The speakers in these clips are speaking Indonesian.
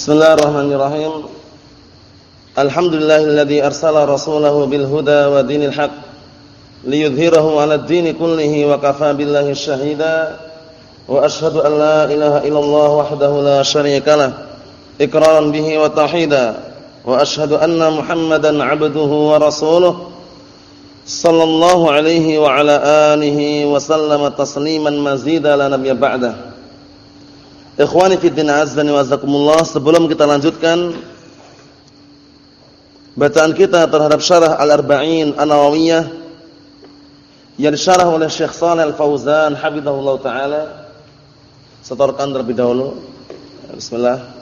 Bismillahirrahmanirrahim. Alhamdulillahilladzi arsala rasulahu bil huda wa dinil haq liyudhhirahu 'ala ad-din kullihi wa kafaa billahi shahida. Wa ashhadu an la ilaha illallah wahdahu la syarika lah iqraran bihi wa tauhida. Wa ashhadu anna Muhammadan 'abduhu wa rasuluhu sallallahu alaihi wa ala alihi wa sallama tasliman mazida la nabiyya ba'dahu. Ikhwani fi din azzani wa azakumullah, sebelum kita lanjutkan bacaan kita terhadap syarah Al-Arba'in An-Nawawiyah yang disyarah oleh Syekh Shalih Al-Fauzan hafizahullah taala. Setorkan terlebih dahulu. Bismillah.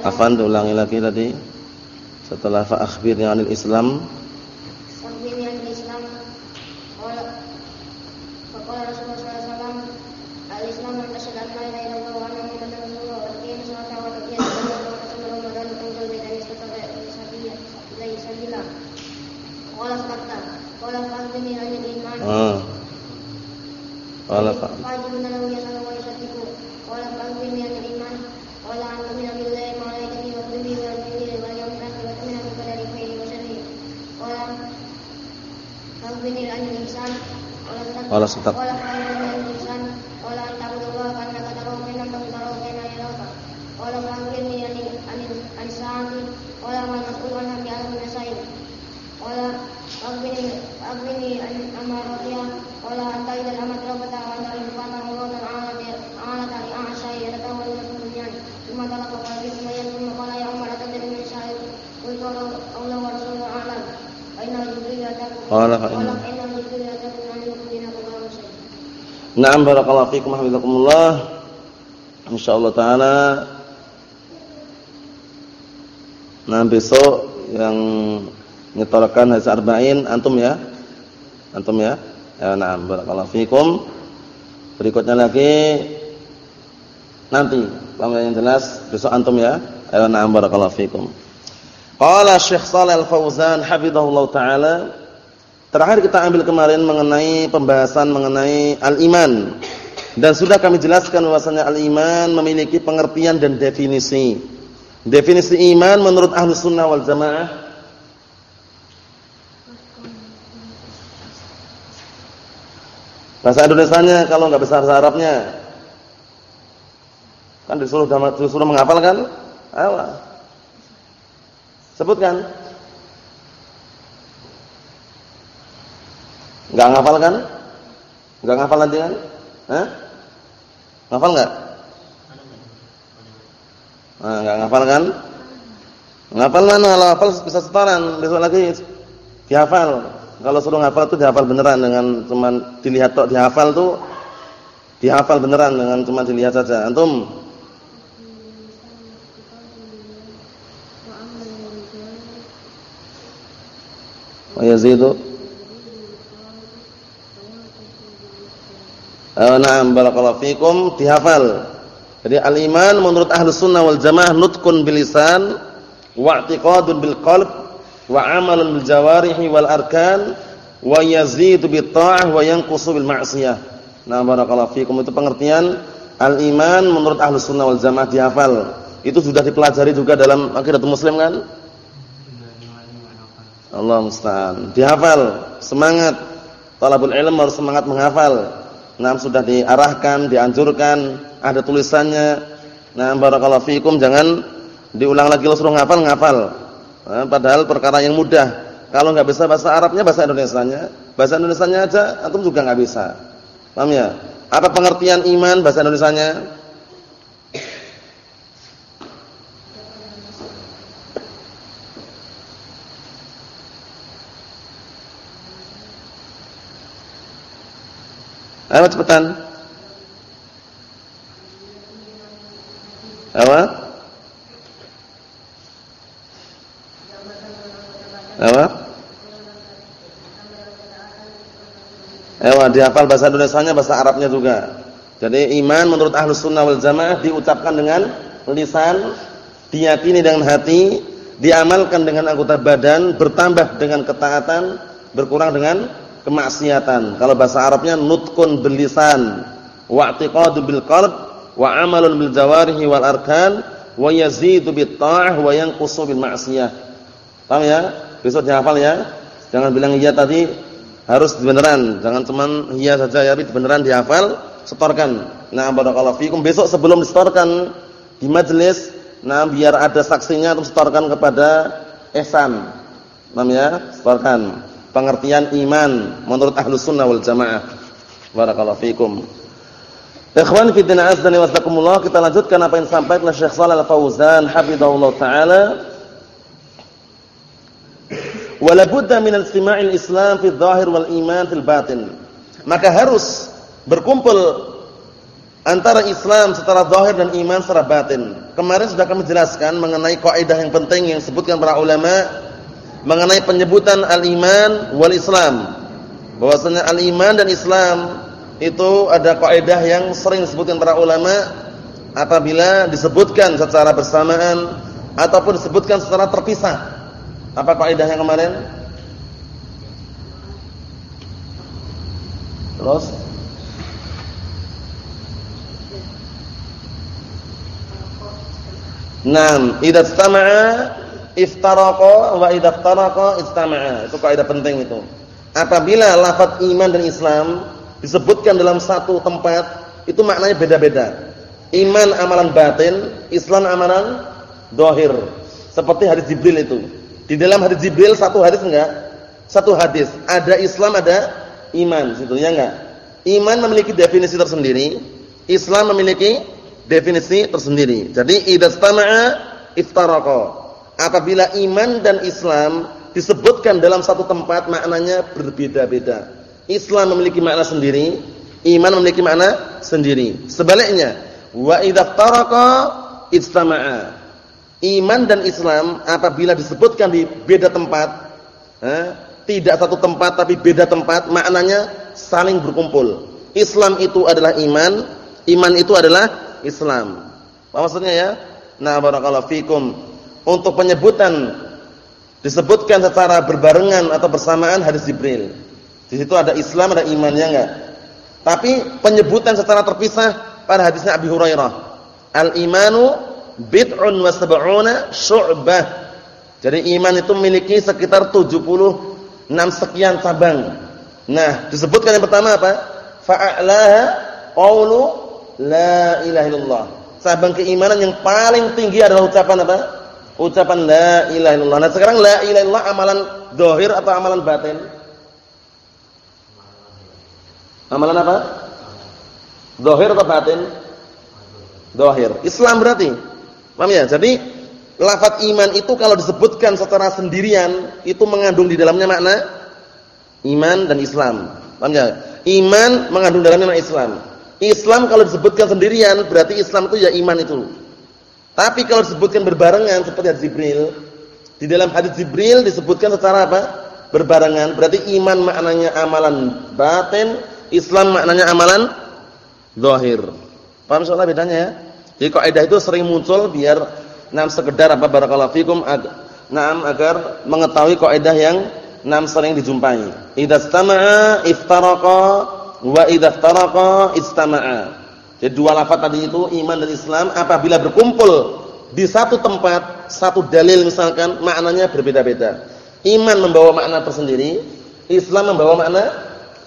Afan ulangi lagi tadi. Setelah fa akhbirni 'anil Islam. Akhbirni 'anil Islam. Qala faqala Rasulullah sallallahu al-Islam man asyhadu an la ilaha illallah wa anna Muhammadan rasulullah wa aqima salata wa atu zakata wa tasalla ramadan tunzil bidan sabila ilai sabila. Qala fakta. Qala fa'akhbirni 'anil iman. Ah. Qala fa. Qala fa'akhbirni 'anil iman. Qala an tu'mina billahi Wala setak. Qala fa inna Na'am barakallahu fikum hafizakumullah. Insyaallah taala Nah besok yang nyetorkan hadis arba'in antum ya. Antum ya. Ya na'am barakallahu fikum. Berikutnya lagi nanti yang jelas besok antum ya. Ya na'am barakallahu fikum. Qala Syekh Shalal Al-Fauzan hafizahullah taala Terakhir kita ambil kemarin mengenai pembahasan mengenai al-iman. Dan sudah kami jelaskan bahwasanya al-iman memiliki pengertian dan definisi. Definisi iman menurut ahlu sunnah wal jamaah. Bahasa Indonesia kalau nggak besar bahasa Arabnya. Kan disuruh disuruh menghafal kan? Ayo. Sebutkan. Enggak ngafal kan? Enggak ngafal nanti kan? Hah? Ngafal enggak? Nah, enggak ngafal kan? Ngafal mana? Kalau hafal bisa setoran, besok lagi dihafal. Kalau suruh ngafal itu dihafal beneran dengan cuman dilihat tok dihafal tuh dihafal beneran dengan cuma dilihat saja. Antum Wa yazidu Eh, na'am barakallahu fikum dihafal. Jadi al-iman menurut ahlu sunnah wal jamaah nutqun bil lisan wa i'tiqadun bil qalb wa 'amalun bil jawarihi wal arkan wa yazidu bit ta'ah wa yanqusu bil ma'siyah. Nah barakallahu fikum itu pengertian al-iman menurut ahlu sunnah wal jamaah dihafal. Itu sudah dipelajari juga dalam aqidatul muslim kan? Allah musta'an. Dihafal, semangat. Talabul ilm harus semangat menghafal. Nah, sudah diarahkan, dianjurkan, ada tulisannya. Nah, barakallahu fikum jangan diulang lagi lo suruh ngafal. Nah, padahal perkara yang mudah. Kalau nggak bisa bahasa Arabnya, bahasa Indonesianya. Bahasa Indonesianya aja antum juga nggak bisa. Paham ya? Apa pengertian iman bahasa Indonesianya? Ayo cepetan. Apa? Apa? Ewa dihafal bahasa Indonesianya, bahasa Arabnya juga. Jadi iman menurut ahlus sunnah wal jamaah diucapkan dengan lisan, diyakini dengan hati, diamalkan dengan anggota badan, bertambah dengan ketaatan, berkurang dengan kemaksiatan. Kalau bahasa Arabnya nutkun bil lisan, wa bil qalb, wa amalun bil jawarihi wal arkan, wa yazidu bit ta'ah wa yanqusu bil ma'siyah. Paham ya? Besok dihafal ya. Jangan bilang iya tadi, harus beneran. Jangan cuman iya saja ya, beneran dihafal, setorkan. Nah, barakallahu fikum. Besok sebelum disetorkan di majelis, nah biar ada saksinya untuk setorkan kepada Ehsan. Paham ya? Setorkan pengertian iman menurut ahlus sunnah wal jamaah. Barakallahu fikum. Ikhwan fi din azza wa jazakumullah, kita lanjutkan apa yang disampaikan oleh Syekh Shalal Al-Fauzan hafizahullah taala. Wala budda min istima'il Islam fi dhahir wal iman fil batin. Maka harus berkumpul antara Islam secara zahir dan iman secara batin. Kemarin sudah kami jelaskan mengenai kaidah yang penting yang disebutkan para ulama mengenai penyebutan al-iman wal Islam. Bahwasanya al-iman dan Islam itu ada kaidah yang sering disebutkan para ulama apabila disebutkan secara bersamaan ataupun disebutkan secara terpisah. Apa kaidahnya kemarin? Terus Naam, idza istama'a iftaraqa wa idza iftaraqa istama'a. Itu kaidah penting itu. Apabila lafaz iman dan Islam disebutkan dalam satu tempat, itu maknanya beda-beda. Iman amalan batin, Islam amalan dohir. Seperti hadis Jibril itu. Di dalam hadis Jibril satu hadis enggak? Satu hadis. Ada Islam, ada iman. Situ ya enggak? Iman memiliki definisi tersendiri, Islam memiliki definisi tersendiri. Jadi idza istama'a iftaraqa apabila iman dan Islam disebutkan dalam satu tempat maknanya berbeda-beda. Islam memiliki makna sendiri, iman memiliki makna sendiri. Sebaliknya, wa idza taraqa ijtama'a. Iman dan Islam apabila disebutkan di beda tempat, eh, tidak satu tempat tapi beda tempat, maknanya saling berkumpul. Islam itu adalah iman, iman itu adalah Islam. Apa maksudnya ya? Nah, barakallahu fikum untuk penyebutan disebutkan secara berbarengan atau bersamaan hadis Jibril. Di situ ada Islam, ada imannya enggak? Tapi penyebutan secara terpisah pada hadisnya Abi Hurairah. Al-imanu bid'un wa sab'una syu'bah. Jadi iman itu memiliki sekitar 76 sekian cabang. Nah, disebutkan yang pertama apa? Fa'alaha qawlu la ilaha illallah. Cabang keimanan yang paling tinggi adalah ucapan apa? Ucapan la ilaha illallah. Nah, sekarang la ilaha illallah amalan dohir atau amalan batin? Amalan apa? Dohir atau batin? Dohir. Islam berarti. Paham ya? Jadi lafaz iman itu kalau disebutkan secara sendirian itu mengandung di dalamnya makna iman dan Islam. Paham ya? Iman mengandung dalamnya makna Islam. Islam kalau disebutkan sendirian berarti Islam itu ya iman itu. Tapi kalau disebutkan berbarengan seperti hadis Jibril, di dalam hadis Jibril disebutkan secara apa? Berbarengan. Berarti iman maknanya amalan batin, Islam maknanya amalan zahir. Paham soalnya bedanya ya? Jadi kaidah itu sering muncul biar nam sekedar apa barakallahu fikum nam agar mengetahui kaidah yang nam sering dijumpai. Idza istama'a iftaraqa wa idza iftaraqa istama'a. Jadi dua lafaz tadi itu iman dan Islam apabila berkumpul di satu tempat, satu dalil misalkan maknanya berbeda-beda. Iman membawa makna tersendiri, Islam membawa makna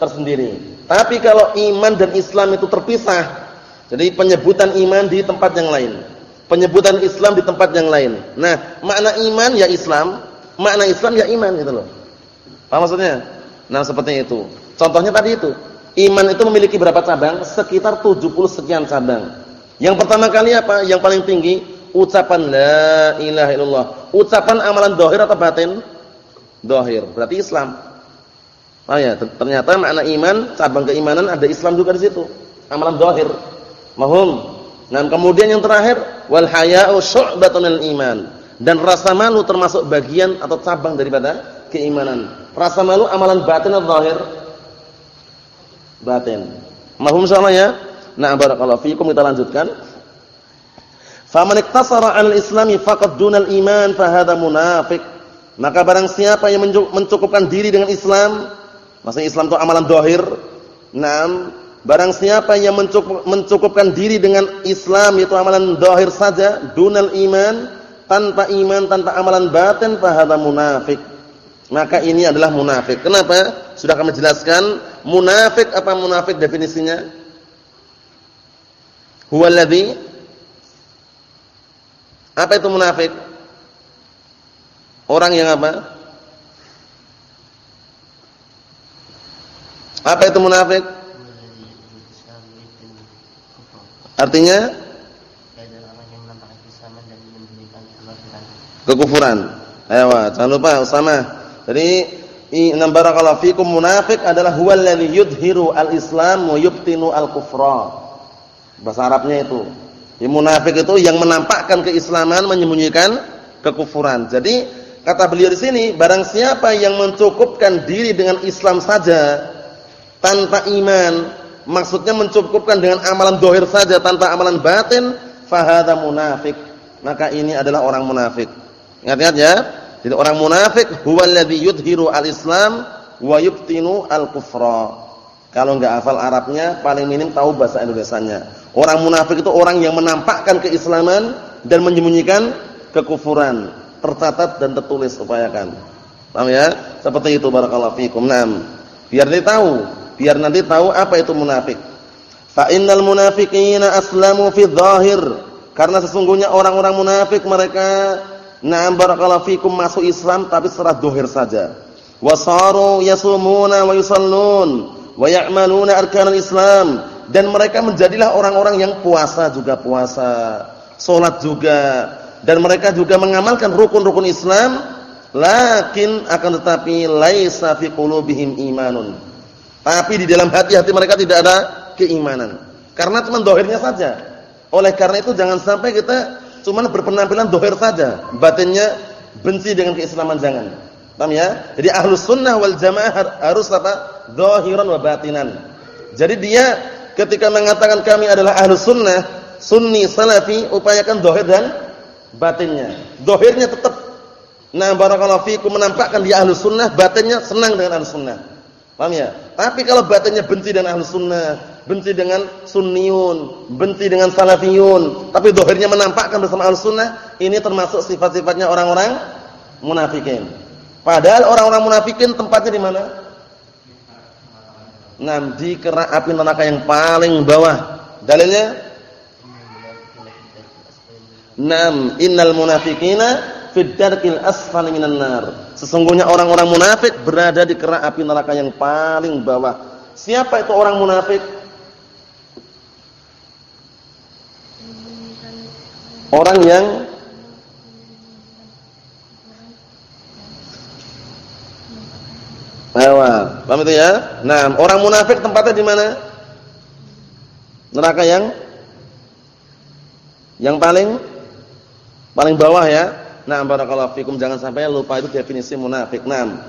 tersendiri. Tapi kalau iman dan Islam itu terpisah, jadi penyebutan iman di tempat yang lain, penyebutan Islam di tempat yang lain. Nah, makna iman ya Islam, makna Islam ya iman gitu loh. Paham maksudnya? Nah, seperti itu. Contohnya tadi itu. Iman itu memiliki berapa cabang? Sekitar 70 sekian cabang. Yang pertama kali apa? Yang paling tinggi ucapan la ilaha illallah. Ucapan amalan dohir atau batin? Dohir. Berarti Islam. Oh ya, ternyata makna iman, cabang keimanan ada Islam juga di situ. Amalan dohir. Mahum. Nah, kemudian yang terakhir wal haya'u syu'batun iman. Dan rasa malu termasuk bagian atau cabang daripada keimanan. Rasa malu amalan batin atau zahir? Batin. Mahum sama ya? Nah, barakallahu fiikum kita lanjutkan. Faman iktasara 'alal islami faqad dunal iman fa hadha munafiq. Maka barang siapa yang mencukupkan diri dengan Islam, maksudnya Islam itu amalan zahir. Naam, barang siapa yang mencukupkan diri dengan Islam itu amalan zahir saja, dunal iman, tanpa iman, tanpa amalan batin fa hadha munafiq maka ini adalah munafik. Kenapa? Sudah kami jelaskan, munafik apa munafik definisinya? Huwallazi Apa itu munafik? Orang yang apa? Apa itu munafik? Artinya kekufuran. Ayo, jangan lupa Usama. Jadi inna barakallahu fikum munafik adalah huwal ladzi yudhiru al-islam wa yubtinu al-kufra. Bahasa Arabnya itu. Ya, munafik itu yang menampakkan keislaman menyembunyikan kekufuran. Jadi kata beliau di sini, barang siapa yang mencukupkan diri dengan Islam saja tanpa iman, maksudnya mencukupkan dengan amalan dohir saja tanpa amalan batin, fahada munafik. Maka ini adalah orang munafik. Ingat-ingat ya. Jadi orang munafik huwa alladhi yudhiru al-islam wa yubtinu al-kufra. Kalau enggak hafal Arabnya, paling minim tahu bahasa Indonesianya. Orang munafik itu orang yang menampakkan keislaman dan menyembunyikan kekufuran. Tercatat dan tertulis upayakan. Paham ya? Seperti itu barakallahu fikum. Naam. Biar dia tahu, biar nanti tahu apa itu munafik. Fa innal munafiqina aslamu fi dhahir. Karena sesungguhnya orang-orang munafik mereka Na'am barakallahu fikum masuk Islam tapi secara dohir saja. Wasaru yasumuna wa yusallun wa ya'maluna arkanal Islam dan mereka menjadilah orang-orang yang puasa juga puasa, salat juga dan mereka juga mengamalkan rukun-rukun Islam lakin akan tetapi laisa fi qulubihim imanun. Tapi di dalam hati-hati mereka tidak ada keimanan. Karena cuma dohirnya saja. Oleh karena itu jangan sampai kita cuma berpenampilan dohir saja, batinnya benci dengan keislaman jangan. Paham ya? Jadi ahlus sunnah wal jamaah harus apa? Dohiran wa batinan. Jadi dia ketika mengatakan kami adalah ahlus sunnah, sunni, salafi, upayakan dohir dan batinnya. Dohirnya tetap. Nah barakallahu fiikum menampakkan dia ahlus sunnah, batinnya senang dengan ahlus sunnah. Paham ya? Tapi kalau batinnya benci dengan ahlus sunnah, benci dengan sunniun, benci dengan salafiyun, tapi dohirnya menampakkan bersama al-sunnah, ini termasuk sifat-sifatnya orang-orang munafikin. Padahal orang-orang munafikin tempatnya di mana? Nah, di kerak api neraka yang paling bawah. Dalilnya? Nam, innal munafikina fid asfali minan nar. Sesungguhnya orang-orang munafik berada di kerak api neraka yang paling bawah. Siapa itu orang munafik? orang yang Ewa, paham itu ya? Nah, orang munafik tempatnya di mana? Neraka yang yang paling paling bawah ya. Nah, barakallahu fikum. Jangan sampai lupa itu definisi munafik. Nah,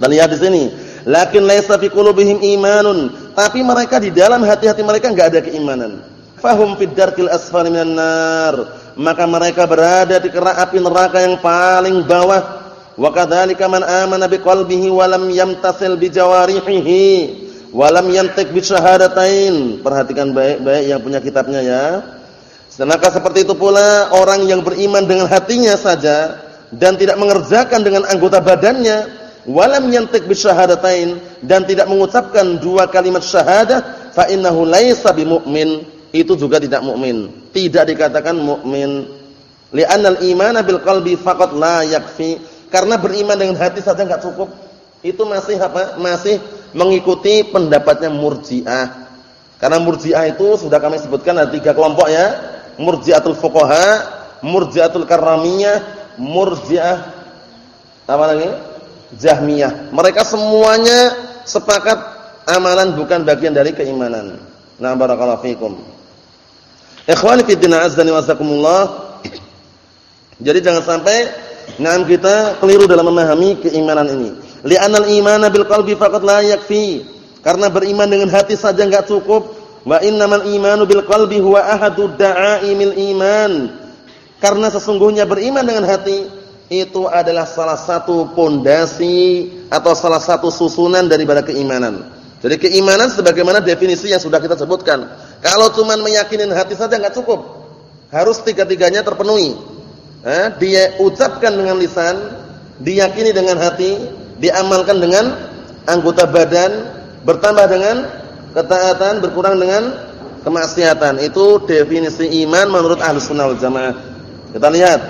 dan lihat di sini, lakin laisa fi qulubihim imanun, tapi mereka di dalam hati-hati mereka enggak ada keimanan. Fahum fid darkil asfali minan nar. Maka mereka berada di kerak api neraka yang paling bawah. Wa kadzalika man amana biqalbihi wa lam yamtasil bijawarihi wa lam yantiq bisyahadatain. Perhatikan baik-baik yang punya kitabnya ya maka seperti itu pula orang yang beriman dengan hatinya saja dan tidak mengerjakan dengan anggota badannya walam yantiq bisyahadatain dan tidak mengucapkan dua kalimat syahadah fa innahu laisa bimumin itu juga tidak mukmin. Tidak dikatakan mukmin. Li'anna al-imana bil qalbi faqat la yakfi. Karena beriman dengan hati saja enggak cukup. itu masih apa? Masih mengikuti pendapatnya Murji'ah. Karena Murji'ah itu sudah kami sebutkan ada tiga kelompok ya. Murji'atul fuqaha, Murji'atul karamiyah, Murji'ah apa lagi? Jahmiyah. Mereka semuanya sepakat amalan bukan bagian dari keimanan. Nah, barakallahu fikum. Ikhwani fi din azza wa. Jadi jangan sampai Nah kita keliru dalam memahami keimanan ini. Li'anal imana bil qalbi faqat la yakfi. Karena beriman dengan hati saja enggak cukup. Wa innamal imanu bil qalbi huwa ahadu da'aimil iman. Karena sesungguhnya beriman dengan hati itu adalah salah satu pondasi atau salah satu susunan daripada keimanan. Jadi keimanan sebagaimana definisi yang sudah kita sebutkan. Kalau cuma meyakinin hati saja enggak cukup. Harus tiga-tiganya terpenuhi eh, dia ucapkan dengan lisan, diyakini dengan hati, diamalkan dengan anggota badan, bertambah dengan ketaatan, berkurang dengan kemaksiatan. Itu definisi iman menurut Ahlus Sunnah wal Jamaah. Kita lihat.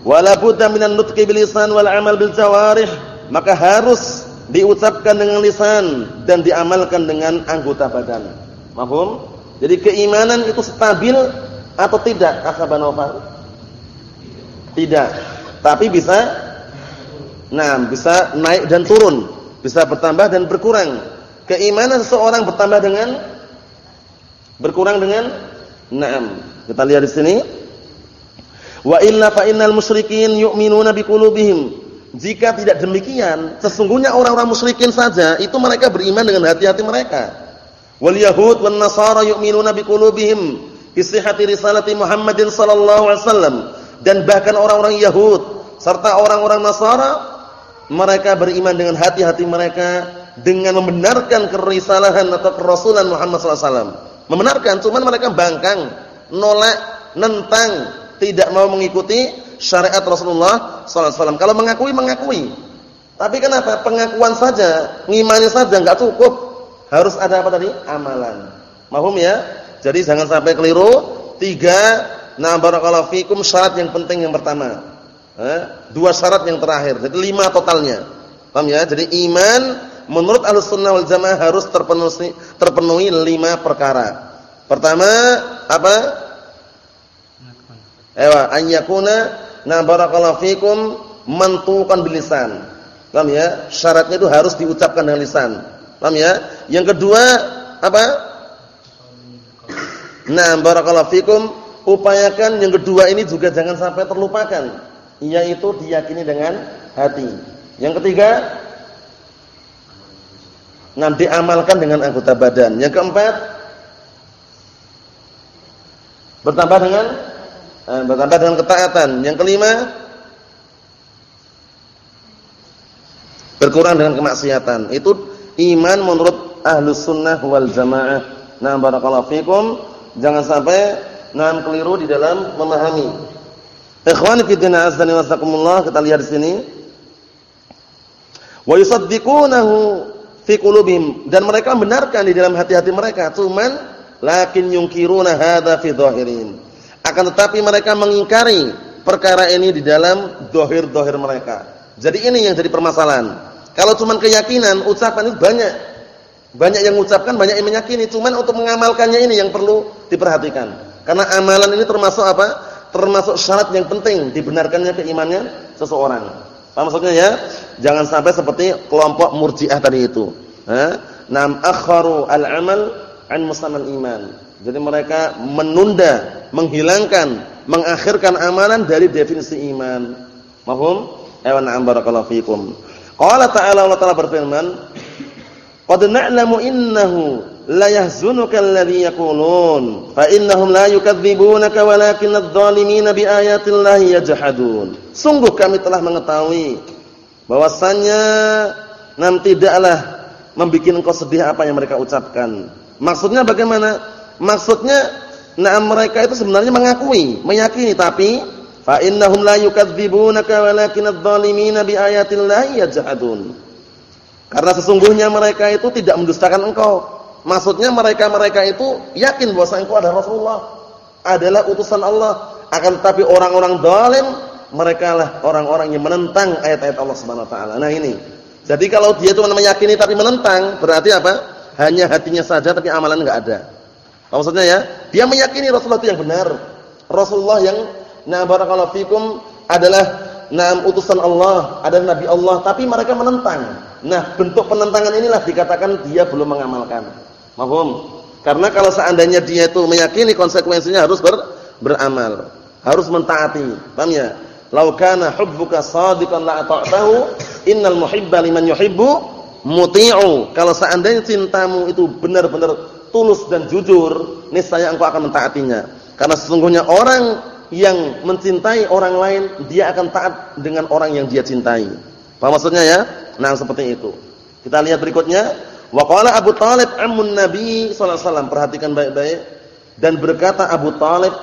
Wala budda minan nutqi bil wal amal bil jawarih. Maka harus diucapkan dengan lisan dan diamalkan dengan anggota badan. Mahum? Jadi keimanan itu stabil atau tidak? Akhabanofal? Tidak. Tapi bisa nah, bisa naik dan turun, bisa bertambah dan berkurang. Keimanan seseorang bertambah dengan berkurang dengan na'am. Kita lihat di sini. Wa illa fa innal musyrikin yu'minuna biqulubihim. Jika tidak demikian, sesungguhnya orang-orang musyrikin saja itu mereka beriman dengan hati-hati mereka. Wal yahud wan nasara yu'minuna biqulubihim bi sihhati risalati Muhammadin sallallahu alaihi wasallam dan bahkan orang-orang Yahud serta orang-orang Nasara mereka beriman dengan hati-hati mereka dengan membenarkan kerisalahan atau kerasulan Muhammad SAW. Membenarkan, cuman mereka bangkang, nolak, nentang, tidak mau mengikuti syariat Rasulullah SAW. Kalau mengakui, mengakui. Tapi kenapa? Pengakuan saja, ngimani saja nggak cukup. Harus ada apa tadi? Amalan. Mahum ya? Jadi jangan sampai keliru. Tiga Nah, barakallahu fikum syarat yang penting yang pertama. Eh, dua syarat yang terakhir. Jadi lima totalnya. Paham ya? Jadi iman menurut Ahlussunnah wal Jamaah harus terpenuhi terpenuhi lima perkara. Pertama, apa? Ewa, an yakuna na barakallahu fikum bilisan. Paham ya? Syaratnya itu harus diucapkan dengan lisan. Paham ya? Yang kedua, apa? Nah, barakallahu fikum upayakan yang kedua ini juga jangan sampai terlupakan, yaitu diyakini dengan hati. Yang ketiga, nanti amalkan dengan anggota badan. Yang keempat, bertambah dengan eh, bertambah dengan ketaatan. Yang kelima, berkurang dengan kemaksiatan. Itu iman menurut ahlus sunnah wal jamaah. Nah, barakallahu fikum. Jangan sampai Nah, keliru di dalam memahami. Ikhwani fi din azani wasakumullah, kita lihat di sini. Wa yusaddiqunahu fi dan mereka benarkan di dalam hati-hati mereka, cuman lakin yunkiruna hadza fi dhahirin. Akan tetapi mereka mengingkari perkara ini di dalam dohir-dohir mereka. Jadi ini yang jadi permasalahan. Kalau cuman keyakinan, ucapan itu banyak. Banyak yang mengucapkan, banyak yang meyakini. Cuman untuk mengamalkannya ini yang perlu diperhatikan. Karena amalan ini termasuk apa? Termasuk syarat yang penting dibenarkannya keimannya seseorang. Apa maksudnya ya? Jangan sampai seperti kelompok Murji'ah tadi itu. Nam akharu al-amal an musamman iman. Jadi mereka menunda, menghilangkan, mengakhirkan amalan dari definisi iman. Mahum? Ayo na'am barakallahu fikum. Qala ta'ala Allah Ta'ala berfirman, "Qad na'lamu innahu la yahzunuka alladhi yaqulun fa innahum la yukadzibunaka walakin adh-dhalimina biayati llahi yajhadun. Sungguh kami telah mengetahui bahwasannya nam tidaklah membuat engkau sedih apa yang mereka ucapkan. Maksudnya bagaimana? Maksudnya nah mereka itu sebenarnya mengakui meyakini tapi fa innahum la yukadzibunaka walakin adh-dhalimina biayati llahi yajhadun. Karena sesungguhnya mereka itu tidak mendustakan engkau Maksudnya mereka-mereka itu yakin bahwa engkau adalah Rasulullah, adalah utusan Allah. Akan tetapi orang-orang zalim mereka lah orang-orang yang menentang ayat-ayat Allah Subhanahu wa taala. Nah ini. Jadi kalau dia cuma meyakini tapi menentang, berarti apa? Hanya hatinya saja tapi amalan enggak ada. Maksudnya ya? Dia meyakini Rasulullah itu yang benar. Rasulullah yang na fikum adalah na utusan Allah, adalah nabi Allah, tapi mereka menentang. Nah, bentuk penentangan inilah dikatakan dia belum mengamalkan. Mahum? Karena kalau seandainya dia itu meyakini konsekuensinya harus ber, beramal, harus mentaati. Paham ya? Lau kana hubbuka shadiqan la ata'tahu, innal muhibba liman yuhibbu muti'u. Kalau seandainya cintamu itu benar-benar tulus dan jujur, niscaya engkau akan mentaatinya. Karena sesungguhnya orang yang mencintai orang lain, dia akan taat dengan orang yang dia cintai. Paham maksudnya ya? Nah, seperti itu. Kita lihat berikutnya, wa Abu Talib ammun Nabi sallallahu alaihi wasallam. Perhatikan baik-baik dan berkata Abu Talib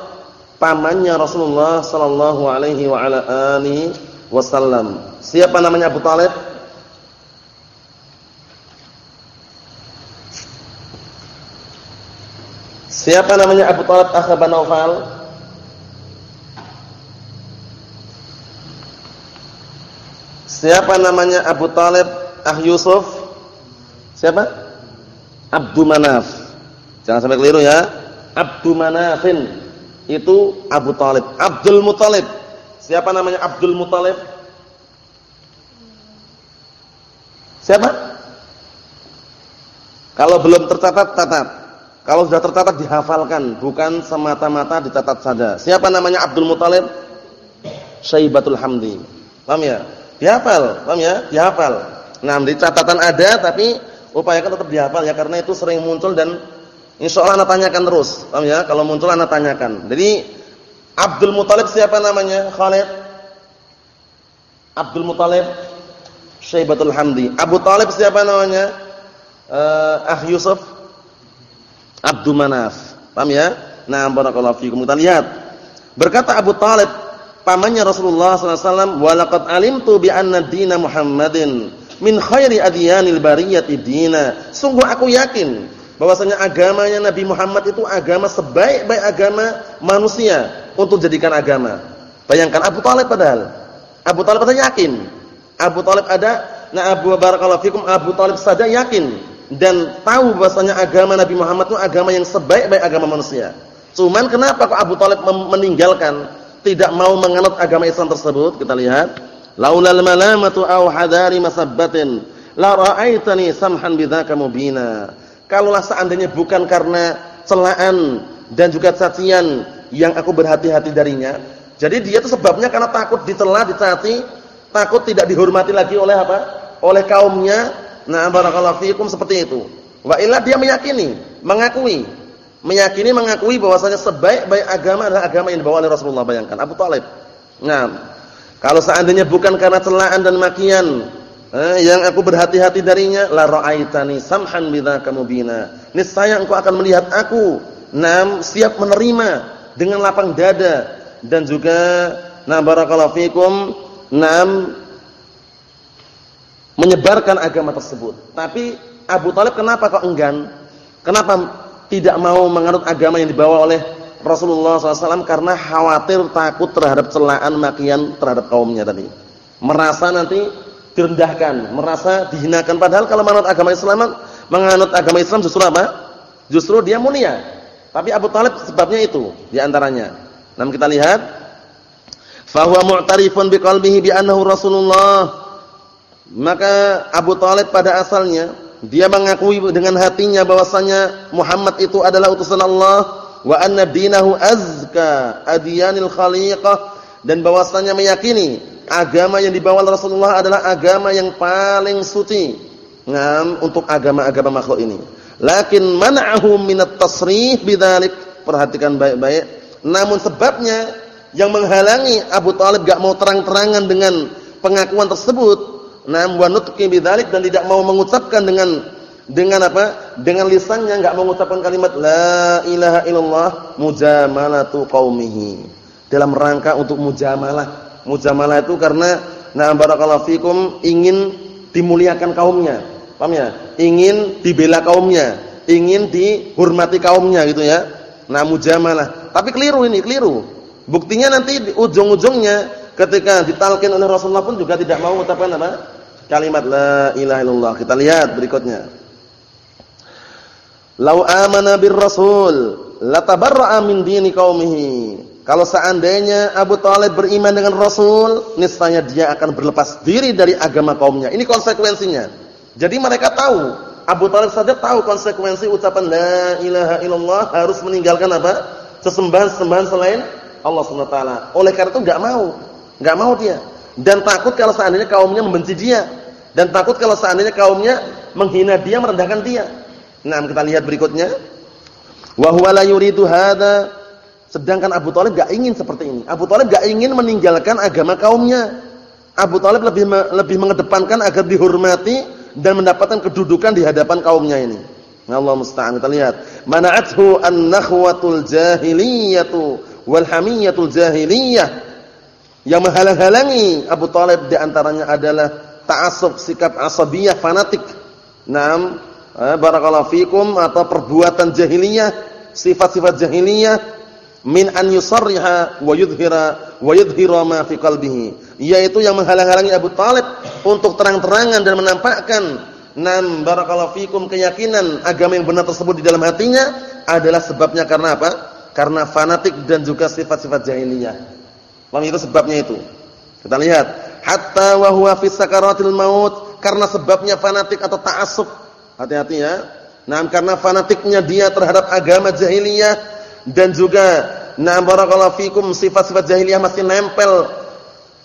pamannya Rasulullah sallallahu alaihi wa ala alihi wasallam. Siapa namanya Abu Talib? Siapa namanya Abu Talib Akhaban Naufal? Siapa namanya Abu Talib Ah Yusuf? Siapa? Abdu Manaf. Jangan sampai keliru ya. Abdu Manafin itu Abu Talib. Abdul Muthalib. Siapa namanya Abdul Muthalib? Siapa? Kalau belum tercatat, catat. Kalau sudah tercatat dihafalkan, bukan semata-mata dicatat saja. Siapa namanya Abdul Muthalib? Syaibatul Hamdi. Paham ya? Dihafal, paham ya? Dihafal. Nah, di catatan ada tapi upayakan tetap dihafal ya karena itu sering muncul dan insyaallah Anda tanyakan terus. Paham ya? Kalau muncul Anda tanyakan. Jadi Abdul Muthalib siapa namanya? Khalid. Abdul Muthalib Syaibatul Hamdi. Abu Talib siapa namanya? Uh, ah Yusuf Abdul Manaf. Paham ya? Nah, barakallahu fiikum. Kita lihat. Berkata Abu Talib pamannya Rasulullah SAW, walaqad alimtu bi anna dina Muhammadin min khairi adyanil bariyati dina. Sungguh aku yakin bahwasanya agamanya Nabi Muhammad itu agama sebaik-baik agama manusia untuk jadikan agama. Bayangkan Abu Talib padahal. Abu Talib padahal yakin. Abu Talib ada, nah Abu Barakallahu fikum Abu Talib saja yakin dan tahu bahwasanya agama Nabi Muhammad itu agama yang sebaik-baik agama manusia. Cuman kenapa kok Abu Talib meninggalkan tidak mau menganut agama Islam tersebut, kita lihat, laulal malamatu aw hadari masabbatin la ra'aitani samhan bidzaka mubina. Kalaulah seandainya bukan karena celaan dan juga cacian yang aku berhati-hati darinya, jadi dia itu sebabnya karena takut dicela, dicaci, takut tidak dihormati lagi oleh apa? Oleh kaumnya. Nah, barakallahu fiikum seperti itu. Wa illa dia meyakini, mengakui meyakini mengakui bahwasanya sebaik-baik agama adalah agama yang dibawa oleh Rasulullah bayangkan Abu Talib. Nah, kalau seandainya bukan karena celaan dan makian eh, yang aku berhati-hati darinya, la ra'aitani samhan bidzaka mubina. Niscaya engkau akan melihat aku nam siap menerima dengan lapang dada dan juga na barakallahu fikum nam menyebarkan agama tersebut. Tapi Abu Talib kenapa kok enggan? Kenapa tidak mau menganut agama yang dibawa oleh Rasulullah SAW karena khawatir takut terhadap celaan makian terhadap kaumnya tadi. Merasa nanti direndahkan, merasa dihinakan. Padahal kalau menganut agama Islam, menganut agama Islam justru apa? Justru dia mulia. Tapi Abu Talib sebabnya itu di antaranya. Nah kita lihat, fahuwa mu'tarifun biqalbihi bi annahu Rasulullah. Maka Abu Talib pada asalnya dia mengakui dengan hatinya bahwasanya Muhammad itu adalah utusan Allah wa anna dinahu azka adyanil khaliqah dan bahwasanya meyakini agama yang dibawa Rasulullah adalah agama yang paling suci ngam untuk agama-agama makhluk ini. Lakin man'ahu minat tasrih bidzalik. Perhatikan baik-baik. Namun sebabnya yang menghalangi Abu Talib gak mau terang-terangan dengan pengakuan tersebut Nam wa nutqi bidzalik dan tidak mau mengucapkan dengan dengan apa? Dengan lisannya enggak mengucapkan kalimat la ilaha illallah mujamalatu qaumihi. Dalam rangka untuk mujamalah. Mujamalah itu karena na barakallahu fikum ingin dimuliakan kaumnya. Paham ya? Ingin dibela kaumnya, ingin dihormati kaumnya gitu ya. Nah, mujamalah. Tapi keliru ini, keliru. Buktinya nanti ujung-ujungnya ketika ditalkin oleh Rasulullah pun juga tidak mau mengucapkan apa? kalimat la ilaha illallah. Kita lihat berikutnya. Lau amana bir rasul latabarra'a min dini qaumihi. Kalau seandainya Abu Talib beriman dengan Rasul, niscaya dia akan berlepas diri dari agama kaumnya. Ini konsekuensinya. Jadi mereka tahu, Abu Talib saja tahu konsekuensi ucapan la ilaha illallah harus meninggalkan apa? Sesembahan-sembahan selain Allah taala. Oleh karena itu enggak mau. Enggak mau dia. Dan takut kalau seandainya kaumnya membenci dia. Dan takut kalau seandainya kaumnya menghina dia, merendahkan dia. Nah, kita lihat berikutnya. Wa huwa la yuridu hadza sedangkan Abu Thalib enggak ingin seperti ini. Abu Thalib enggak ingin meninggalkan agama kaumnya. Abu Thalib lebih lebih mengedepankan agar dihormati dan mendapatkan kedudukan di hadapan kaumnya ini. Allah musta'an kita lihat. Mana'athu an-nakhwatul jahiliyatu wal hamiyatul jahiliyah. Yang menghalang-halangi Abu Thalib di antaranya adalah ta'assub sikap asabiyah fanatik. Naam, eh, barakallahu fikum atau perbuatan jahiliyah, sifat-sifat jahiliyah min an yusarriha wa yudhira wa yudhira ma fi qalbihi yaitu yang menghalang-halangi Abu Talib untuk terang-terangan dan menampakkan nam barakallahu fikum keyakinan agama yang benar tersebut di dalam hatinya adalah sebabnya karena apa? Karena fanatik dan juga sifat-sifat jahiliyah. Paham itu sebabnya itu. Kita lihat, hatta wa huwa fi sakaratil maut karena sebabnya fanatik atau ta'assub Hati-hati ya. Nah, karena fanatiknya dia terhadap agama jahiliyah dan juga nah barakallahu fikum sifat-sifat jahiliyah masih nempel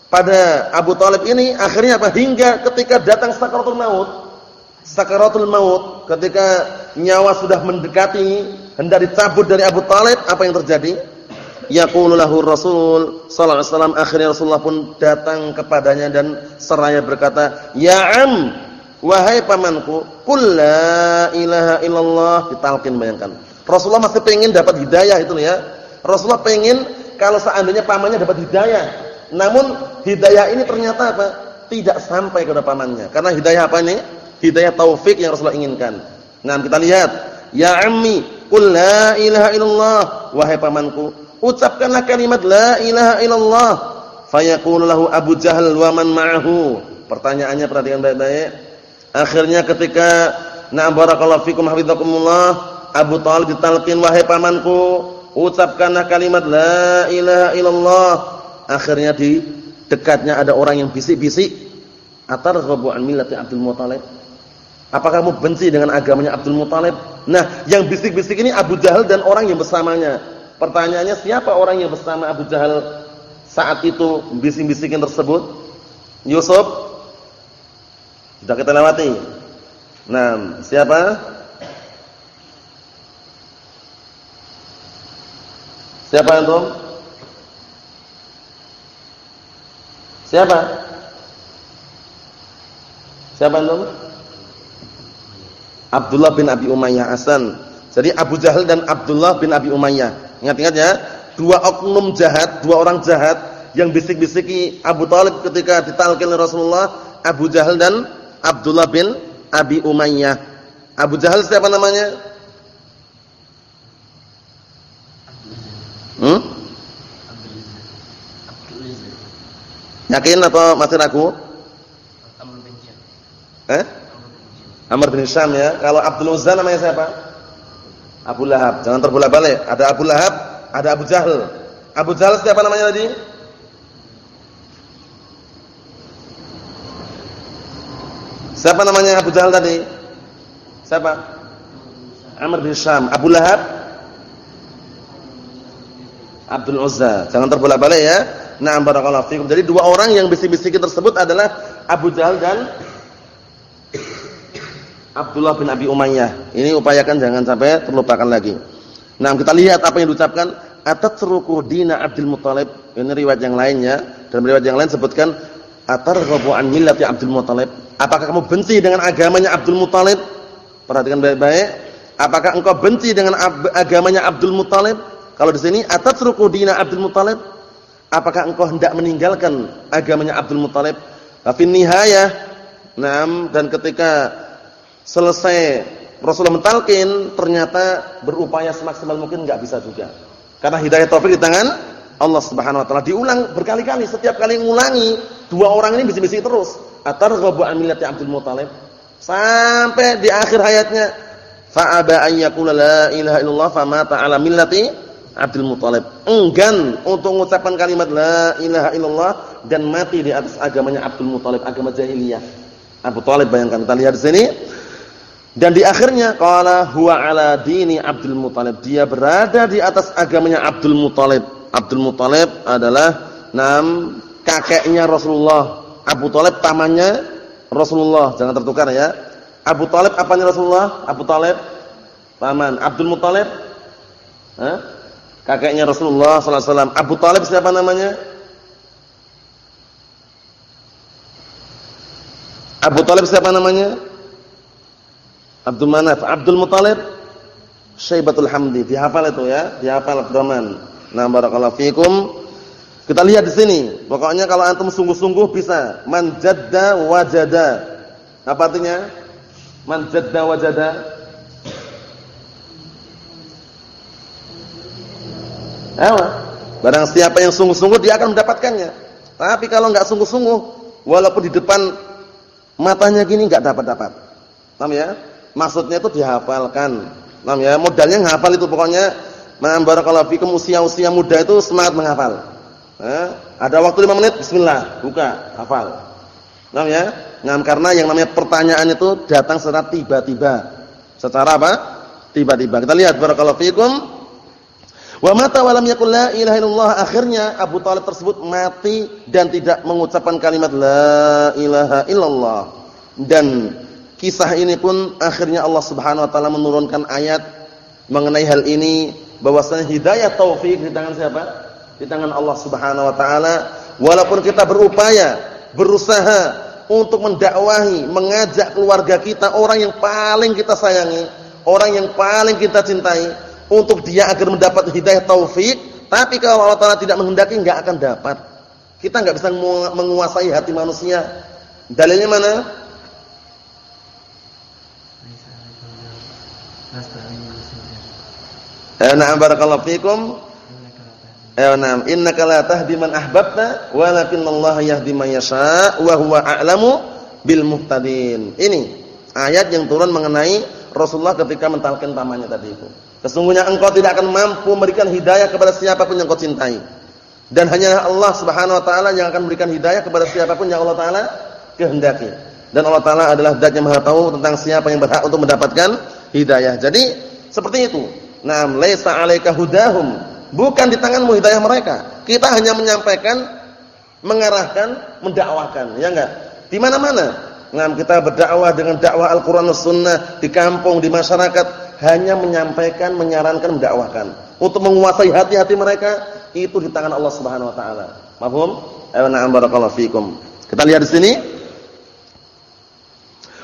pada Abu Talib ini. Akhirnya apa? Hingga ketika datang sakaratul maut sakaratul maut ketika nyawa sudah mendekati hendak dicabut dari Abu Talib apa yang terjadi? Yaqulu lahu Rasul sallallahu alaihi wasallam akhirnya Rasulullah pun datang kepadanya dan seraya berkata ya am Wahai pamanku, qul la ilaha illallah, ditalkin bayangkan. Rasulullah masih pengen dapat hidayah itu ya. Rasulullah pengen kalau seandainya pamannya dapat hidayah. Namun hidayah ini ternyata apa? Tidak sampai kepada pamannya. Karena hidayah apa ini? Hidayah taufik yang Rasulullah inginkan. Nah, kita lihat, ya ammi, qul la ilaha illallah, wahai pamanku, ucapkanlah kalimat la ilaha illallah. Fayaqulu lahu Abu Jahal wa man ma'ahu. Pertanyaannya perhatikan baik-baik. Akhirnya ketika na'am barakallahu fikum hafizakumullah, Abu Thalib ditalqin wahai pamanku, ucapkanlah kalimat la ilaha illallah. Akhirnya di dekatnya ada orang yang bisik-bisik, atarghabu an millati Abdul Muthalib? Apakah kamu benci dengan agamanya Abdul Muthalib? Nah, yang bisik-bisik ini Abu Jahal dan orang yang bersamanya. Pertanyaannya siapa orang yang bersama Abu Jahal saat itu bisik-bisikin tersebut? Yusuf sudah kita lewati. Nah, siapa? Siapa antum? Siapa? Siapa antum? Abdullah bin Abi Umayyah Hasan. Jadi Abu Jahal dan Abdullah bin Abi Umayyah. Ingat-ingat ya, dua oknum jahat, dua orang jahat yang bisik-bisiki Abu Talib ketika ditalkin Rasulullah, Abu Jahal dan Abdullah bin Abi Umayyah. Abu Jahal siapa namanya? Hmm? Yakin atau masih ragu? Eh? Amr bin Syam ya. Kalau Abdul Uzza namanya siapa? Abu Lahab. Jangan terbolak-balik. Ada Abu Lahab, ada Abu Jahal. Abu Jahal siapa namanya tadi? Siapa namanya Abu Jahal tadi? Siapa? Amr bin Syam. Abu Lahab? Abdul Uzza. Jangan terbolak-balik ya. Na'am barakallahu fikum. Jadi dua orang yang bisik-bisikin tersebut adalah Abu Jahal dan Abdullah bin Abi Umayyah. Ini upayakan jangan sampai terlupakan lagi. Nah, kita lihat apa yang diucapkan atatsruku dina Abdul Muthalib. Ini riwayat yang lainnya. Dalam riwayat yang lain sebutkan atarghabu an millati Abdul Muthalib Apakah kamu benci dengan agamanya Abdul Muthalib? Perhatikan baik-baik. Apakah engkau benci dengan agamanya Abdul Muthalib? Kalau di sini atatsruku dina Abdul Muthalib? Apakah engkau hendak meninggalkan agamanya Abdul Muthalib? Tapi nihayah, nam dan ketika selesai Rasulullah mentalkin, ternyata berupaya semaksimal mungkin enggak bisa juga. Karena hidayah taufik di tangan Allah Subhanahu wa taala. Diulang berkali-kali, setiap kali ngulangi, dua orang ini bisik-bisik terus. atarghabu an millati Abdul Muthalib? Sampai di akhir hayatnya fa'aba an yaqula la ilaha illallah famata ala millati Abdul Muthalib. Enggan untuk mengucapkan kalimat la ilaha illallah dan mati di atas agamanya Abdul Muthalib, agama jahiliyah. Abu Thalib bayangkan kita lihat di sini. Dan di akhirnya qala huwa ala dini Abdul Muthalib. Dia berada di atas agamanya Abdul Muthalib. Abdul Muthalib adalah nam kakeknya Rasulullah. Abu Thalib pamannya Rasulullah. Jangan tertukar ya. Abu Thalib apanya Rasulullah? Abu Thalib paman. Abdul Muthalib Hah? kakeknya Rasulullah sallallahu alaihi wasallam. Abu Thalib siapa namanya? Abu Talib siapa namanya? Abdul Manaf, Abdul Muthalib, Syaibatul Hamdi. Dihafal itu ya, dihafal Abdurrahman. Nah, barakallahu fikum. Kita lihat di sini. Pokoknya kalau antum sungguh-sungguh bisa. Man jadda wajada. Apa artinya? Man jadda wajada. Ayo. Barang siapa yang sungguh-sungguh dia akan mendapatkannya. Tapi kalau enggak sungguh-sungguh, walaupun di depan matanya gini enggak dapat-dapat. Paham ya? Maksudnya itu dihafalkan. Paham ya? Modalnya menghafal itu pokoknya Ma'am barakallahu fikum usia-usia muda itu semangat menghafal. Eh, ada waktu 5 menit bismillah, buka, hafal. Paham ya? Nah, karena yang namanya pertanyaan itu datang secara tiba-tiba. Secara apa? Tiba-tiba. Kita lihat barakallahu fikum. Wa mata wa lam yakul la ilaha illallah. Akhirnya Abu Thalib tersebut mati dan tidak mengucapkan kalimat la ilaha illallah. Dan kisah ini pun akhirnya Allah Subhanahu wa taala menurunkan ayat mengenai hal ini bahwasanya hidayah taufik di tangan siapa? Di tangan Allah Subhanahu wa taala. Walaupun kita berupaya, berusaha untuk mendakwahi, mengajak keluarga kita orang yang paling kita sayangi, orang yang paling kita cintai untuk dia agar mendapat hidayah taufik, tapi kalau Allah taala tidak menghendaki enggak akan dapat. Kita enggak bisa menguasai hati manusia. Dalilnya mana? Eh na'am barakallahu fikum. Eh na'am innaka la tahdi man ahbabta walakinallaha yahdi man yasha wa huwa a'lamu bil muhtadin. Ini ayat yang turun mengenai Rasulullah ketika mentalkan pamannya tadi itu. Sesungguhnya engkau tidak akan mampu memberikan hidayah kepada siapa pun yang kau cintai. Dan hanya Allah Subhanahu wa taala yang akan memberikan hidayah kepada siapa pun yang Allah taala kehendaki. Dan Allah taala adalah Zat yang Maha tahu tentang siapa yang berhak untuk mendapatkan hidayah. Jadi seperti itu. Naam laisa 'alaika hudahum. Bukan di tanganmu hidayah mereka. Kita hanya menyampaikan, mengarahkan, mendakwakan, ya enggak? Di mana-mana. Nah, kita berdakwah dengan dakwah Al-Qur'an dan Sunnah di kampung, di masyarakat, hanya menyampaikan, menyarankan, mendakwahkan. Untuk menguasai hati-hati mereka itu di tangan Allah Subhanahu wa taala. Paham? Ayo na'am barakallahu fikum. Kita lihat di sini.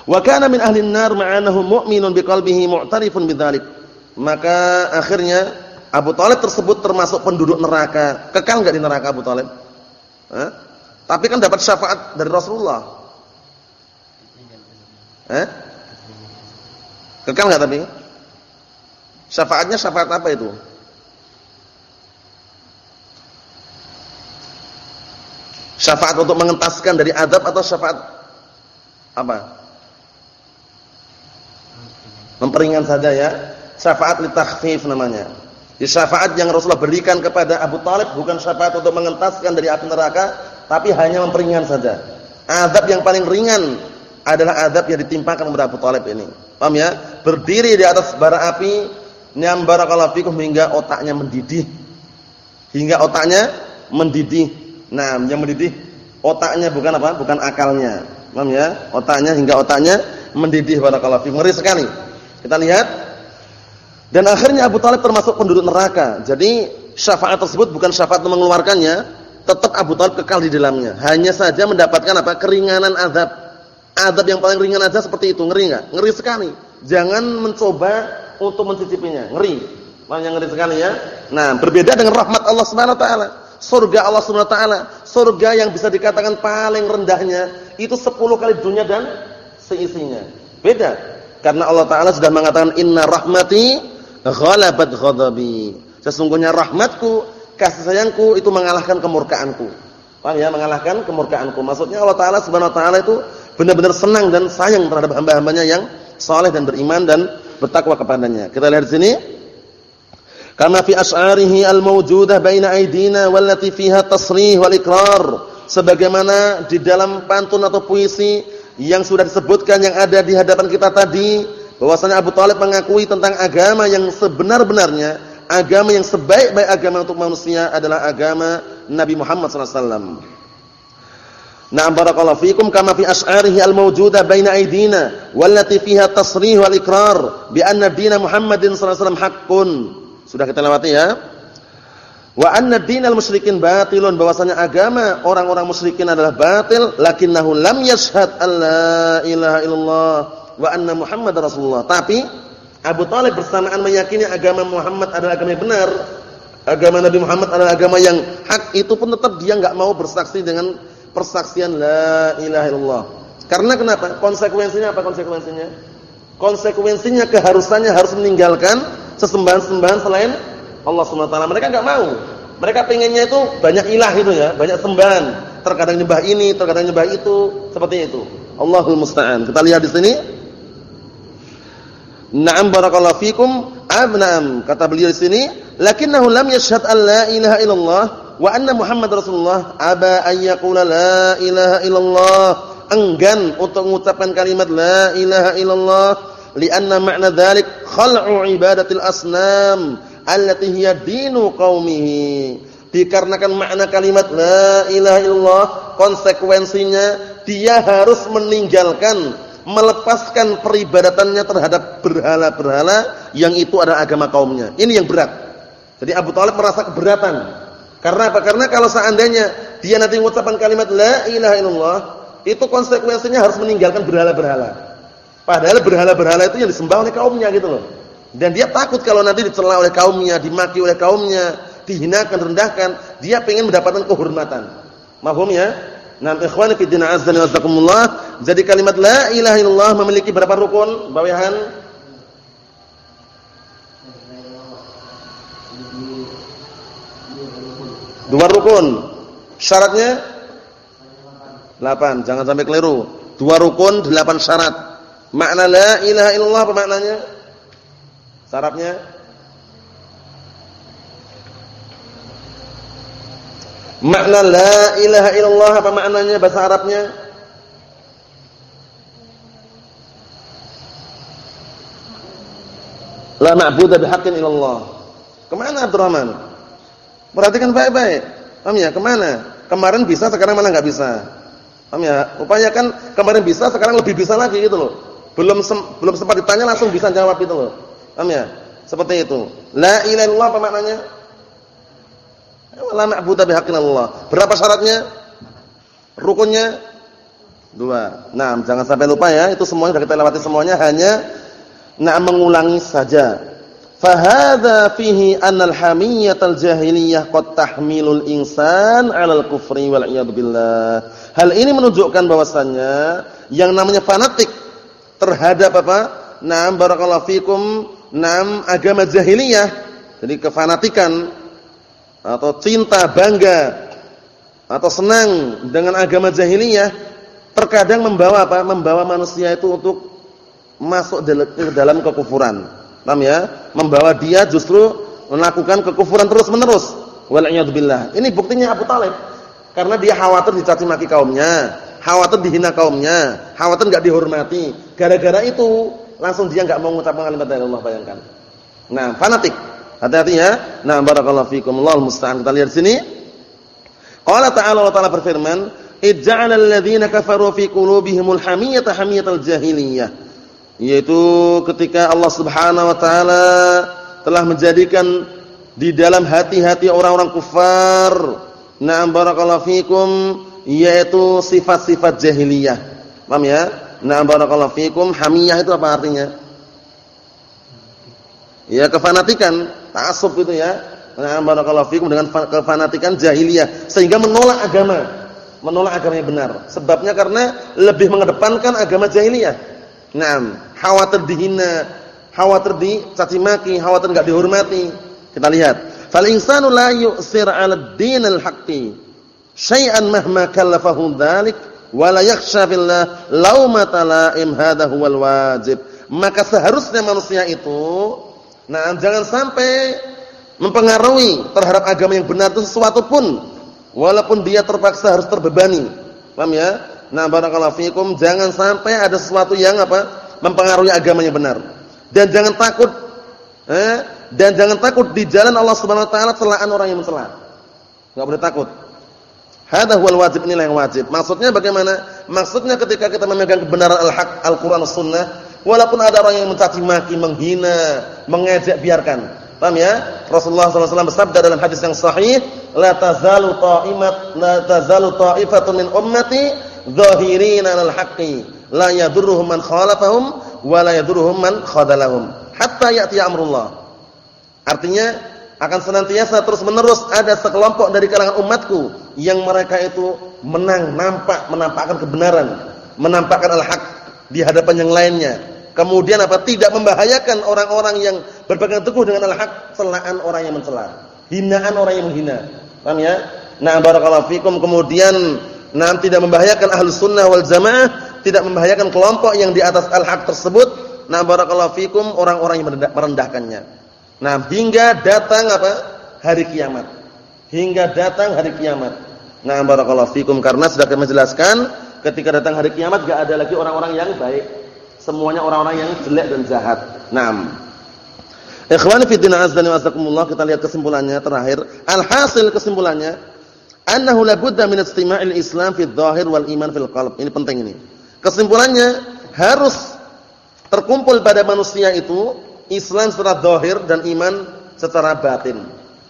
Wa kana min ahli an-nar ma'anahu mu'minun biqalbihi mu'tarifun bidzalik maka akhirnya Abu Talib tersebut termasuk penduduk neraka. Kekal enggak di neraka Abu Talib? Eh? Tapi kan dapat syafaat dari Rasulullah. Eh? Kekal enggak tapi? Syafaatnya syafaat apa itu? Syafaat untuk mengentaskan dari adab atau syafaat apa? Memperingan saja ya syafaat li takhfif namanya. Di syafaat yang Rasulullah berikan kepada Abu Talib bukan syafaat untuk mengentaskan dari api neraka, tapi hanya memperingan saja. Azab yang paling ringan adalah azab yang ditimpakan kepada Abu Talib ini. Paham ya? Berdiri di atas bara api, nyam barakallahu fikum hingga otaknya mendidih. Hingga otaknya mendidih. Nah, yang mendidih otaknya bukan apa? Bukan akalnya. Paham ya? Otaknya hingga otaknya mendidih barakallahu fikum. Ngeri sekali. Kita lihat dan akhirnya Abu Talib termasuk penduduk neraka. Jadi syafaat tersebut bukan syafaat mengeluarkannya, tetap Abu Talib kekal di dalamnya. Hanya saja mendapatkan apa? keringanan azab. Azab yang paling ringan aja seperti itu, ngeri enggak? Ngeri sekali. Jangan mencoba untuk mencicipinya, ngeri. Makanya ngeri sekali ya. Nah, berbeda dengan rahmat Allah Subhanahu wa taala. Surga Allah Subhanahu wa taala, surga yang bisa dikatakan paling rendahnya itu 10 kali dunia dan seisinya. Beda. Karena Allah taala sudah mengatakan inna rahmati ghalabat ghadabi. Sesungguhnya rahmatku, kasih sayangku itu mengalahkan kemurkaanku. Paham ya? Mengalahkan kemurkaanku. Maksudnya Allah Taala Subhanahu wa taala itu benar-benar senang dan sayang terhadap hamba-hambanya yang saleh dan beriman dan bertakwa kepadanya. Kita lihat di sini. Kama fi as'arihi al-mawjudah baina aydina wallati fiha tasrih wal iqrar. Sebagaimana di dalam pantun atau puisi yang sudah disebutkan yang ada di hadapan kita tadi bahwasanya Abu Talib mengakui tentang agama yang sebenar-benarnya, agama yang sebaik-baik agama untuk manusia adalah agama Nabi Muhammad SAW. Na'am barakallahu fikum kama fi as'arihi al-mawjudah baina aydina wallati fiha tasrih wal iqrar bi anna din Muhammadin sallallahu alaihi wasallam haqqun. Sudah kita lewati ya. Wa anna dinal musyrikin batilun bahwasanya agama orang-orang musyrikin adalah batil lakinnahu lam yashhad alla ilaha illallah wa anna Muhammad Rasulullah. Tapi Abu Talib bersamaan meyakini agama Muhammad adalah agama yang benar, agama Nabi Muhammad adalah agama yang hak, itu pun tetap dia enggak mau bersaksi dengan persaksian la ilaha illallah. Karena kenapa? Konsekuensinya apa konsekuensinya? Konsekuensinya keharusannya harus meninggalkan sesembahan-sembahan selain Allah SWT. Mereka enggak mau. Mereka pengennya itu banyak ilah itu ya, banyak sembahan. Terkadang nyembah ini, terkadang nyembah itu, seperti itu. Allahul musta'an. Kita lihat di sini. Na'am barakallahu fikum. Abna'am kata beliau di sini, lakinnahu lam yashhad an la ilaha illallah wa anna Muhammad Rasulullah aba an yaqula la ilaha illallah. Enggan untuk mengucapkan kalimat la ilaha illallah lianna ma'na dzalik khal'u ibadatil asnam allati hiya dinu qaumihi. Dikarenakan makna kalimat la ilaha illallah konsekuensinya dia harus meninggalkan melepaskan peribadatannya terhadap berhala-berhala yang itu adalah agama kaumnya. Ini yang berat. Jadi Abu Talib merasa keberatan. Karena apa? Karena kalau seandainya dia nanti mengucapkan kalimat la ilaha illallah, itu konsekuensinya harus meninggalkan berhala-berhala. Padahal berhala-berhala itu yang disembah oleh kaumnya gitu loh. Dan dia takut kalau nanti dicela oleh kaumnya, dimaki oleh kaumnya, dihinakan, rendahkan, dia ingin mendapatkan kehormatan. Mahum ya? Nah, ikhwani fi din azza wa jazakumullah. Jadi kalimat la ilaha illallah memiliki berapa rukun? Bawahan? Dua rukun. Syaratnya? Delapan. Jangan sampai keliru. Dua rukun, delapan syarat. Makna la ilaha illallah apa maknanya? Syaratnya? Makna la ilaha illallah apa maknanya bahasa Arabnya? La ma'budu bihaqqin illallah. Ke mana Abdurrahman? Perhatikan baik-baik. Paham ya? Ke mana? Kemarin bisa, sekarang malah nggak bisa. Paham ya? Upayakan kemarin bisa, sekarang lebih bisa lagi gitu loh. Belum sem belum sempat ditanya langsung bisa jawab itu loh. Paham ya? Seperti itu. La ilaha illallah apa maknanya? La ma'budu bihaqqin Allah. Berapa syaratnya? Rukunnya dua. Nah, jangan sampai lupa ya, itu semuanya sudah kita lewati semuanya hanya nah mengulangi saja. Fahadha fihi anna al-hamiyatal jahiliyah qad tahmilul insan 'alal kufri wal billah. Hal ini menunjukkan bahwasannya yang namanya fanatik terhadap apa? Naam barakallahu fikum, naam agama jahiliyah. Jadi kefanatikan atau cinta, bangga atau senang dengan agama jahiliyah terkadang membawa apa? Membawa manusia itu untuk masuk ke dalam kekufuran. Paham ya? Membawa dia justru melakukan kekufuran terus-menerus. Wal billah. Ini buktinya Abu Talib. Karena dia khawatir dicaci maki kaumnya, khawatir dihina kaumnya, khawatir enggak dihormati. Gara-gara itu langsung dia enggak mau mengucapkan kalimat la Allah bayangkan. Nah, fanatik. Hati-hati ya. Nah, barakallahu fikum. Allahul musta'an. Kita lihat sini. Qala ta'ala Allah Ta'ala berfirman, "Ij'ala alladziina kafaru fi qulubihimul hamiyata hamiyatal jahiliyah." Yaitu ketika Allah Subhanahu wa taala telah menjadikan di dalam hati-hati orang-orang kufar, na'am barakallahu fikum, yaitu sifat-sifat jahiliyah. Paham ya? Na'am barakallahu fikum, hamiyah itu apa artinya? Ya kefanatikan, ta'assub itu ya. Nah, barakallahu fikum dengan kefanatikan jahiliyah sehingga menolak agama. Menolak agama yang benar. Sebabnya karena lebih mengedepankan agama jahiliyah. Naam, khawatir dihina, khawatir dicaci maki, khawatir enggak dihormati. Kita lihat, fal insanu la yu'sir 'ala dinil haqqi syai'an mahma kallafahu dzalik wa la yakhsha fillah laumata laim hadha huwal wajib. Maka seharusnya manusia itu nah jangan sampai mempengaruhi terhadap agama yang benar itu sesuatu pun walaupun dia terpaksa harus terbebani. Paham ya? Nah, barakallahu fikum, jangan sampai ada sesuatu yang apa? Mempengaruhi agama yang benar. Dan jangan takut eh dan jangan takut di jalan Allah Subhanahu wa taala celaan orang yang mencela. Enggak boleh takut. Hadza huwal wajib inilah yang wajib. Maksudnya bagaimana? Maksudnya ketika kita memegang kebenaran al-haq, Al-Qur'an Sunnah, walaupun ada orang yang mencaci maki, menghina, mengejek, biarkan. Paham ya? Rasulullah SAW bersabda dalam hadis yang sahih, "La tazalu ta'imat la tazalu ta'ifatun min ummati dhahirina 'alal haqqi, la yadurruhum man khalafahum wa la yadurruhum man khadalahum, hatta ya'ti amrullah." Artinya akan senantiasa terus-menerus ada sekelompok dari kalangan umatku yang mereka itu menang, nampak, menampakkan kebenaran, menampakkan al-haq di hadapan yang lainnya. Kemudian apa? Tidak membahayakan orang-orang yang berpegang teguh dengan al-haq, celaan orang yang mencela, hinaan orang yang menghina. Paham ya? Nah, barakallahu fikum. Kemudian nah tidak membahayakan ahlus sunnah wal jamaah, tidak membahayakan kelompok yang di atas al-haq tersebut. Nah, barakallahu fikum orang-orang yang merendahkannya. Nah, hingga datang apa? Hari kiamat. Hingga datang hari kiamat. Nah, barakallahu fikum karena sudah kami jelaskan, ketika datang hari kiamat enggak ada lagi orang-orang yang baik. Semuanya orang-orang yang jelek dan jahat. Naam. Ikhwani fi din azza wa kita lihat kesimpulannya terakhir. Alhasil kesimpulannya, annahu la budda min istima'il Islam fi dhahir wal iman fil qalb. Ini penting ini. Kesimpulannya harus terkumpul pada manusia itu Islam secara zahir dan iman secara batin.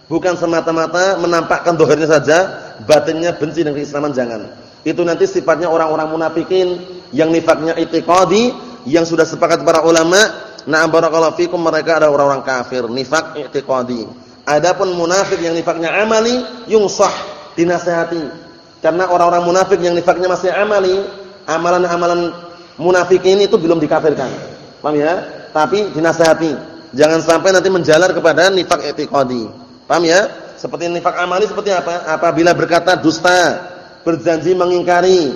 Bukan semata-mata menampakkan zahirnya saja, batinnya benci dengan keislaman jangan. Itu nanti sifatnya orang-orang munafikin yang nifaknya i'tiqadi yang sudah sepakat para ulama, na'am barakallahu fikum mereka adalah orang-orang kafir, nifak i'tiqadi. Adapun munafik yang nifaknya amali yungsah, dinasihati. Karena orang-orang munafik yang nifaknya masih amali, amalan-amalan munafikin itu belum dikafirkan. Paham ya? tapi dinasihati. Jangan sampai nanti menjalar kepada nifak i'tiqadi. Paham ya? Seperti nifak amali seperti apa? Apabila berkata dusta, berjanji mengingkari.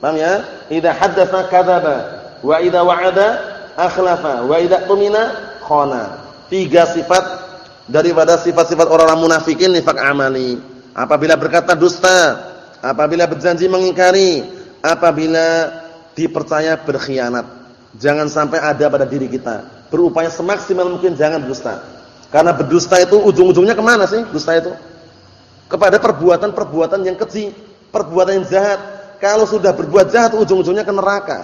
Paham ya? Idza haddatsa kadzaba wa idza wa'ada akhlafa wa idza tumina khana. Tiga sifat daripada sifat-sifat orang-orang munafikin nifak amali. Apabila berkata dusta, apabila berjanji mengingkari, apabila dipercaya berkhianat. Jangan sampai ada pada diri kita. Berupaya semaksimal mungkin jangan berdusta. Karena berdusta itu ujung-ujungnya ke mana sih dusta itu? Kepada perbuatan-perbuatan yang keji, perbuatan yang jahat. Kalau sudah berbuat jahat ujung-ujungnya ke neraka.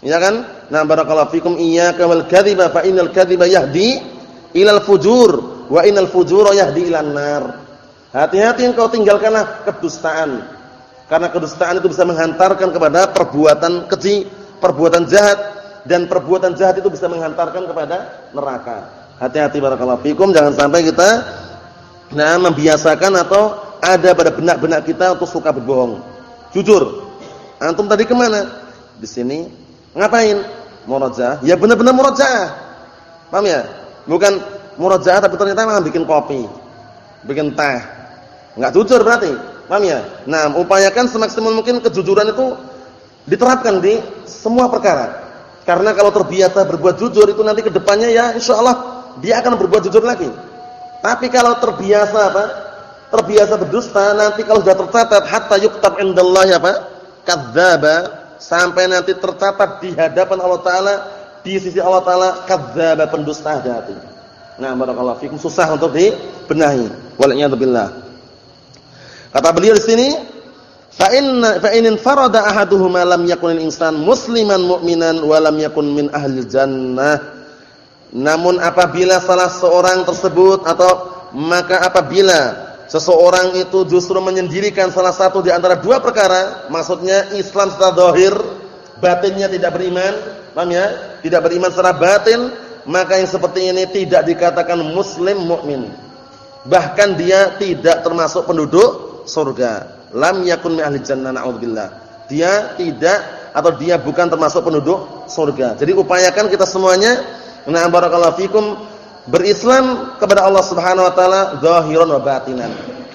Ya kan? Nah, barakallahu fikum iyyaka wal kadhiba fa innal kadhiba yahdi ilal fujur wa innal fujura yahdi ilan nar. Hati-hati engkau tinggalkanlah kedustaan. Karena kedustaan itu bisa menghantarkan kepada perbuatan keji, perbuatan jahat dan perbuatan jahat itu bisa menghantarkan kepada neraka. Hati-hati barakallahu fikum jangan sampai kita nah membiasakan atau ada pada benak-benak kita untuk suka berbohong. Jujur. Antum tadi ke mana? Di sini. Ngapain? Murajaah. Ya benar-benar murajaah. Paham ya? Bukan murajaah tapi ternyata malah bikin kopi. Bikin teh. Enggak jujur berarti. Paham ya? Nah, upayakan semaksimal mungkin kejujuran itu diterapkan di semua perkara. Karena kalau terbiasa berbuat jujur itu nanti ke depannya ya insya Allah dia akan berbuat jujur lagi. Tapi kalau terbiasa apa? Terbiasa berdusta nanti kalau sudah tercatat hatta yuktab indallahi apa? Kadzdzaba sampai nanti tercatat di hadapan Allah taala di sisi Allah taala kadzdzaba pendusta hati. Nah, barakallahu fikum susah untuk dibenahi. Waliyadzubillah. Kata beliau di sini Fa inna fa in farada ahaduhuma lam yakun insan musliman mu'minan wa lam yakun min ahli jannah. Namun apabila salah seorang tersebut atau maka apabila seseorang itu justru menyendirikan salah satu di antara dua perkara, maksudnya Islam secara zahir, batinnya tidak beriman, paham ya? Tidak beriman secara batin, maka yang seperti ini tidak dikatakan muslim mukmin. Bahkan dia tidak termasuk penduduk surga lam yakun min ahli jannah naudzubillah. Dia tidak atau dia bukan termasuk penduduk surga. Jadi upayakan kita semuanya na barakallahu fikum berislam kepada Allah Subhanahu wa taala zahiran wa batinan.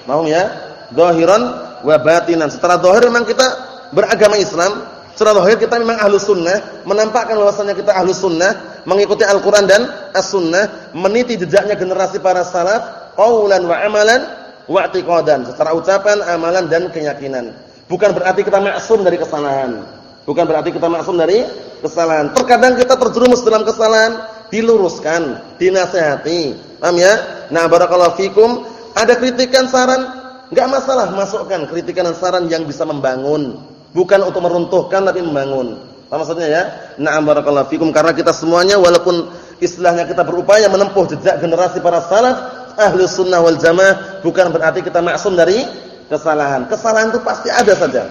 Paham ya? Zahiran wa batinan. Secara zahir memang kita beragama Islam, secara zahir kita memang ahlus sunnah, menampakkan bahwasanya kita ahlus sunnah, mengikuti Al-Qur'an dan As-Sunnah, meniti jejaknya generasi para salaf, qaulan wa amalan wa i'tiqadan, secara ucapan, amalan dan keyakinan. Bukan berarti kita maksum dari kesalahan. Bukan berarti kita maksum dari kesalahan. Terkadang kita terjerumus dalam kesalahan, diluruskan, dinasehati. Paham ya? Nah, barakallahu fikum, ada kritikan saran, enggak masalah masukkan kritikan dan saran yang bisa membangun, bukan untuk meruntuhkan tapi membangun. Paham maksudnya ya? Nah, barakallahu fikum karena kita semuanya walaupun istilahnya kita berupaya menempuh jejak generasi para salaf, ahli sunnah wal jamaah, bukan berarti kita maksum dari kesalahan. Kesalahan itu pasti ada saja.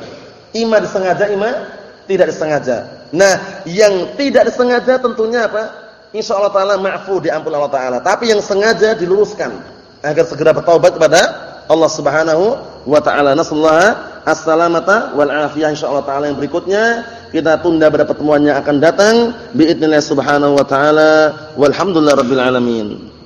Ima disengaja, ima tidak disengaja. Nah, yang tidak disengaja tentunya apa? Insya Allah taala maafu diampun Allah taala. Tapi yang sengaja diluruskan agar segera bertaubat kepada Allah Subhanahu wa taala. Nasallahu as-salamata wal afiyah insyaallah taala yang berikutnya kita tunda pada pertemuan yang akan datang biidznillah subhanahu wa taala walhamdulillahirabbil alamin.